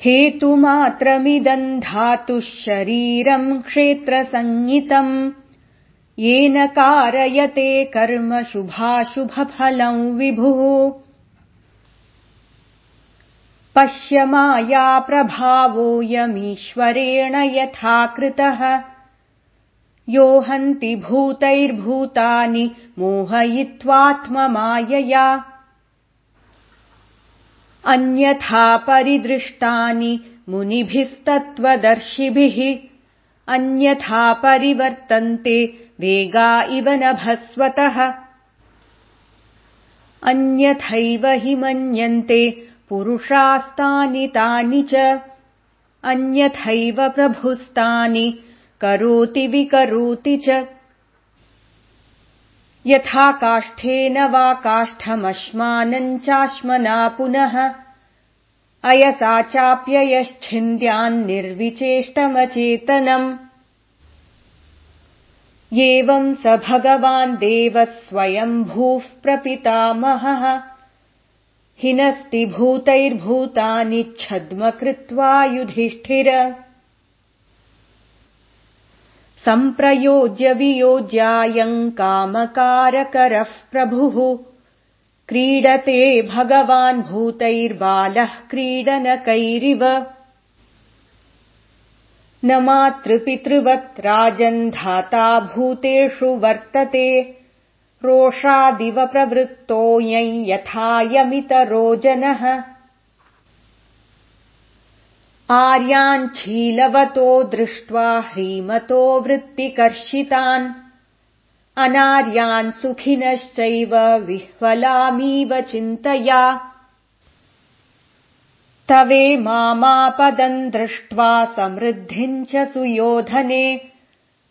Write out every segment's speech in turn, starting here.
हेतुमात्रमिदम् धातुः शरीरम् क्षेत्रसंज्ञितम्। येन कारयते कर्म शुभाशुभफलम् विभुः। पश्य मायाप्रभावोऽयमीश्वरेण यथा कृतः। यो हन्ति भूतैर्भूतानि मोहयित्वात्ममायया अन्यथा परिदृष्टानि मुनिभिस्तत्त्वदर्शिभिः। अन्यथा परिवर्तन्ते वेगा इव नभस्वतः अन्यथैव हि मन्यन्ते पुरुषास्तानि तानि च। अन्यथैव प्रभुस्तानि करोति विकरोति च यथा काष्ठेन वा काष्ठमश्मानम् चाश्मना पुनः। अयसा चाप्ययश्छिन्द्यान्निर्विचेष्टमचेतनम् एवम् स भगवान् देवः स्वयम्भूः प्रपितामहः। हिनस्ति भूतैर्भूतानि छद्म कृत्वा युधिष्ठिर सम्प्रयोज्य वियोज्यायम् कामकारकरः प्रभुः। क्रीडते भगवान् भूतैर्बालः क्रीडनकैरिव। न मातृपितृवत् राजन् धाता भूतेषु वर्तते। रोषादिव प्रवृत्तोऽयम् यथायमितरो जनः आर्याञ्छीलवतो दृष्ट्वा ह्रीमतो वृत्तिकर्षितान्। अनार्यान् सुखिनश्चैव विह्वलामीव चिन्तया। तवे मामापदम् दृष्ट्वा समृद्धिम् च सुयोधने।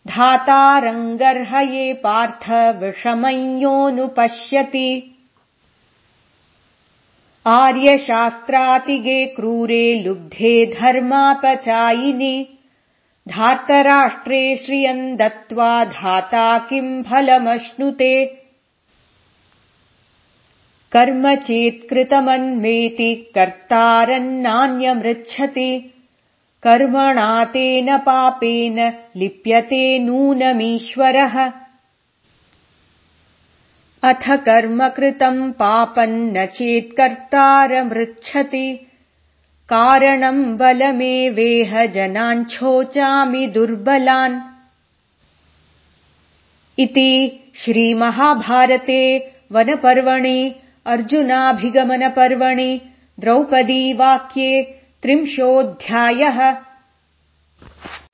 धातारङ्गर्हये पार्थ विषमञ्योऽनुपश्यति आर्यशास्त्रातिगे क्रूरे लुब्धे धर्मापचायिनि। धार्तराष्ट्रे श्रियम् दत्त्वा धाता किम् फलमश्नुते। कर्म चेत्कृतमन्वेति कर्तारन्नान्यमृच्छति। कर्मणा तेन पापेन लिप्यते नूनमीश्वरः अथ कर्म कृतम् पापम् न चेत्कर्तारमृच्छति। कारणम् बलमेवेह जनाञ्छोचामि दुर्बलान्। इति श्रीमहाभारते वनपर्वणि अर्जुनाभिगमनपर्वणि द्रौपदीवाक्ये त्रिंशोऽध्यायः